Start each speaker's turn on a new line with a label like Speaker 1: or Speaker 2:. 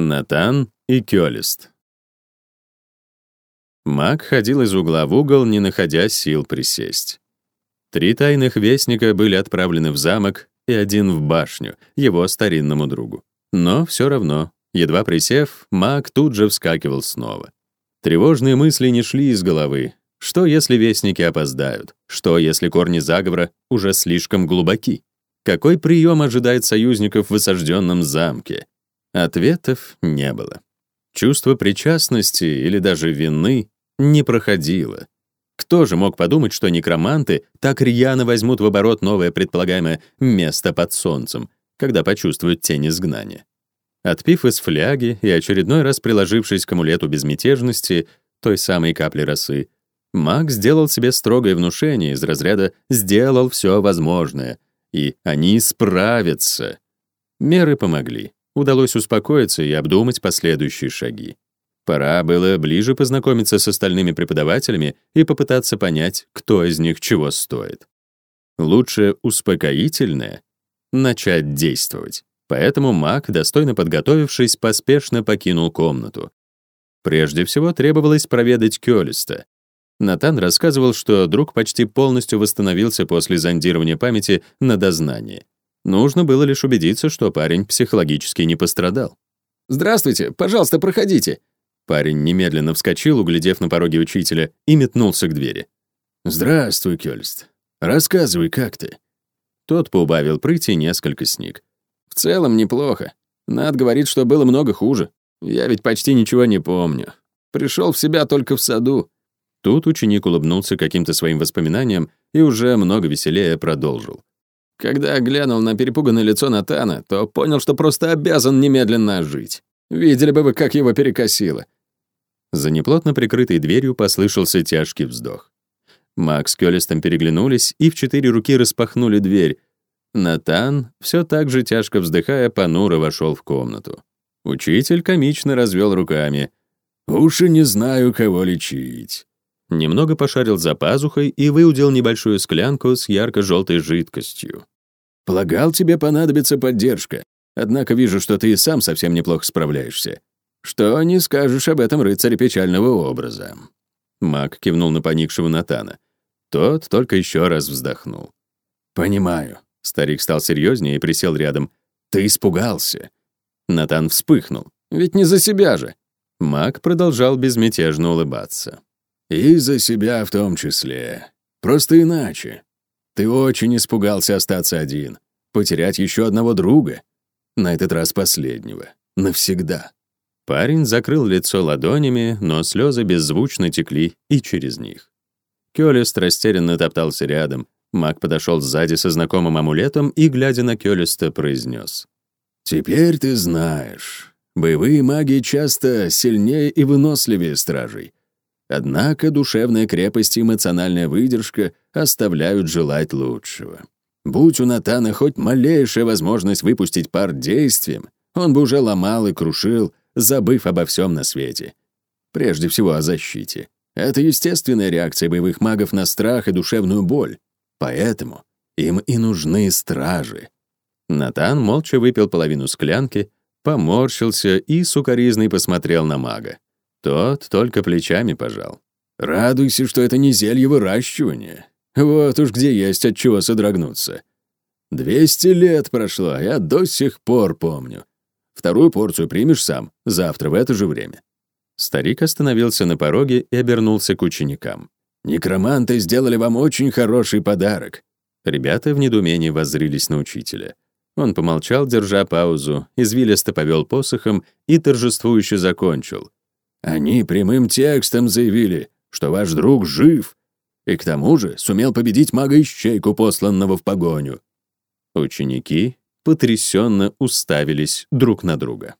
Speaker 1: Натан и Кёлист. Маг ходил из угла в угол, не находя сил присесть. Три тайных вестника были отправлены в замок и один в башню, его старинному другу. Но все равно, едва присев, маг тут же вскакивал снова. Тревожные мысли не шли из головы. Что, если вестники опоздают? Что, если корни заговора уже слишком глубоки? Какой прием ожидает союзников в осажденном замке? Ответов не было. Чувство причастности или даже вины не проходило. Кто же мог подумать, что некроманты так рьяно возьмут в оборот новое предполагаемое место под солнцем, когда почувствуют тень изгнания? Отпив из фляги и очередной раз приложившись к амулету безмятежности, той самой капли росы, маг сделал себе строгое внушение из разряда «сделал все возможное», и они справятся. Меры помогли удалось успокоиться и обдумать последующие шаги. Пора было ближе познакомиться с остальными преподавателями и попытаться понять, кто из них чего стоит. Лучше успокоительное — начать действовать. Поэтому маг, достойно подготовившись, поспешно покинул комнату. Прежде всего требовалось проведать Кёлиста. Натан рассказывал, что друг почти полностью восстановился после зондирования памяти на дознании. Нужно было лишь убедиться, что парень психологически не пострадал.
Speaker 2: «Здравствуйте, пожалуйста, проходите».
Speaker 1: Парень немедленно вскочил, углядев на пороге учителя, и метнулся к двери.
Speaker 3: «Здравствуй, Кёльст. Рассказывай, как ты?»
Speaker 1: Тот поубавил прыть и несколько сник.
Speaker 2: «В целом неплохо. Над говорит, что было много хуже. Я ведь почти ничего не помню. Пришел в себя только в саду».
Speaker 1: Тут ученик улыбнулся каким-то своим воспоминаниям и уже много веселее продолжил.
Speaker 2: Когда глянул на перепуганное лицо Натана, то понял, что просто обязан немедленно жить. Видели бы вы, как его перекосило.
Speaker 1: За неплотно прикрытой дверью послышался тяжкий вздох. Макс с Кёлистом переглянулись и в четыре руки распахнули дверь. Натан, все так же тяжко вздыхая, понуро вошел в комнату. Учитель комично развел руками.
Speaker 3: «Уж и не знаю, кого лечить».
Speaker 1: Немного пошарил за пазухой и выудил небольшую склянку с ярко-желтой жидкостью.
Speaker 3: «Полагал, тебе понадобится поддержка. Однако вижу, что ты и сам совсем неплохо справляешься. Что не скажешь об этом рыцаре печального образа?»
Speaker 1: Маг кивнул на поникшего Натана. Тот только еще раз вздохнул.
Speaker 3: «Понимаю».
Speaker 1: Старик стал серьезнее и присел рядом. «Ты испугался». Натан вспыхнул.
Speaker 2: «Ведь не за себя же».
Speaker 1: Маг продолжал безмятежно улыбаться.
Speaker 3: И за себя в том числе. Просто иначе. Ты очень испугался остаться один, потерять еще одного друга. На этот раз последнего. Навсегда.
Speaker 1: Парень закрыл лицо ладонями, но слезы беззвучно текли и через них. Кёлист растерянно топтался рядом. Маг подошел сзади со знакомым амулетом и, глядя на Кёлиста, произнес.
Speaker 3: «Теперь ты знаешь. Боевые маги часто сильнее и выносливее стражей. Однако душевная крепость и эмоциональная выдержка оставляют желать лучшего. Будь у Натана хоть малейшая возможность выпустить пар действием, он бы уже ломал и крушил, забыв обо всем на свете. Прежде всего о защите. Это естественная реакция боевых магов на страх и душевную боль. Поэтому им и нужны стражи.
Speaker 1: Натан молча выпил половину склянки, поморщился и сукоризный посмотрел на мага. Тот только плечами пожал.
Speaker 3: «Радуйся, что это не зелье выращивания. Вот уж где есть от чего содрогнуться. Двести лет прошло, а я до сих пор помню. Вторую порцию примешь сам, завтра в это же время».
Speaker 1: Старик остановился на пороге и обернулся к ученикам.
Speaker 3: «Некроманты сделали вам очень хороший подарок».
Speaker 1: Ребята в недоумении воззрились на учителя. Он помолчал, держа паузу, извилисто повел посохом и торжествующе закончил.
Speaker 3: Они прямым текстом заявили, что ваш друг жив, и к тому же сумел победить мага-ищейку, посланного в погоню».
Speaker 1: Ученики потрясенно уставились друг на друга.